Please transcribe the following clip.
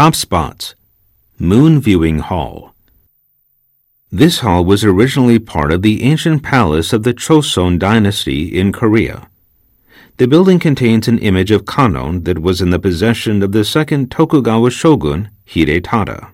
Top spots Moon Viewing Hall. This hall was originally part of the ancient palace of the Choson dynasty in Korea. The building contains an image of Kannon that was in the possession of the second Tokugawa shogun, Hidetada.